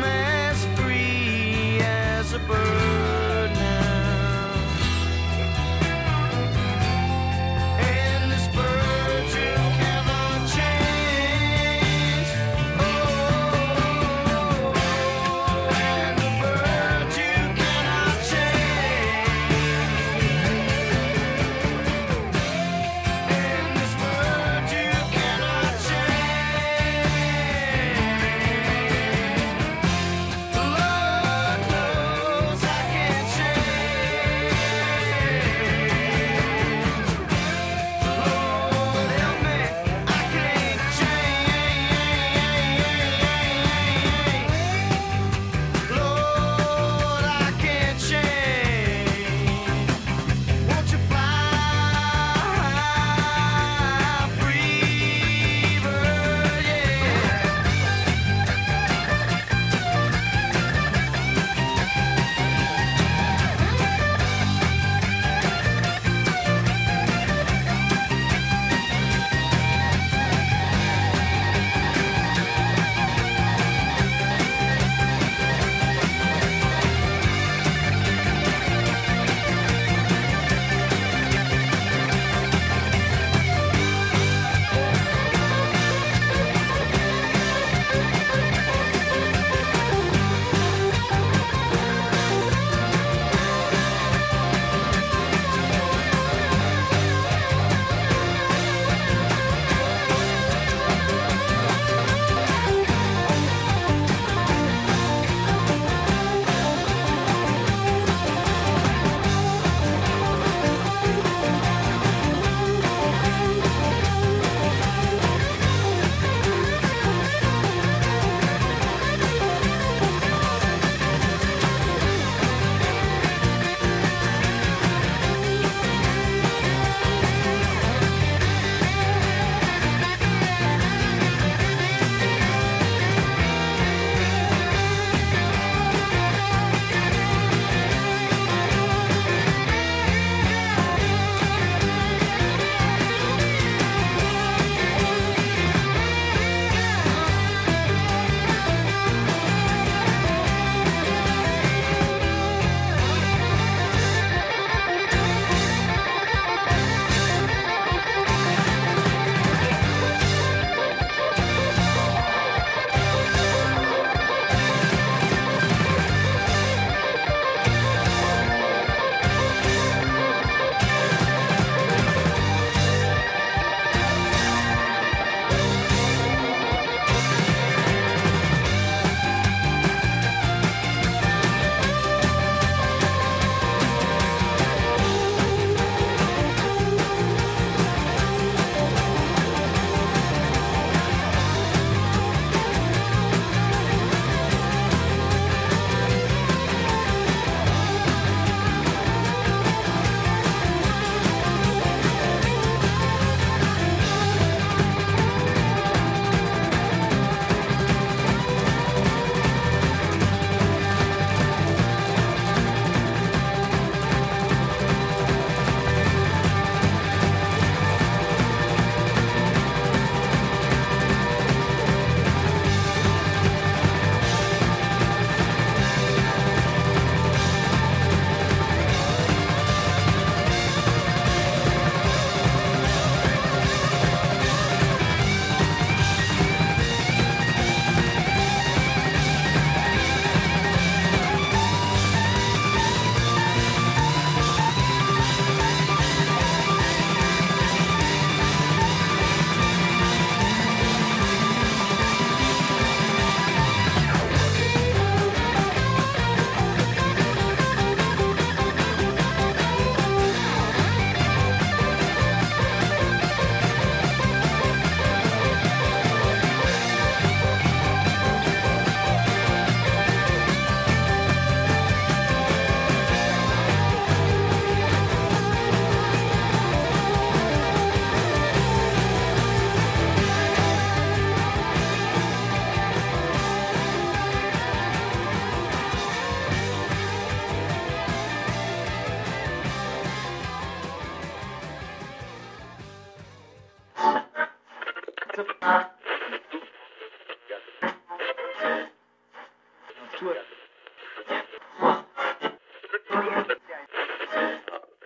man.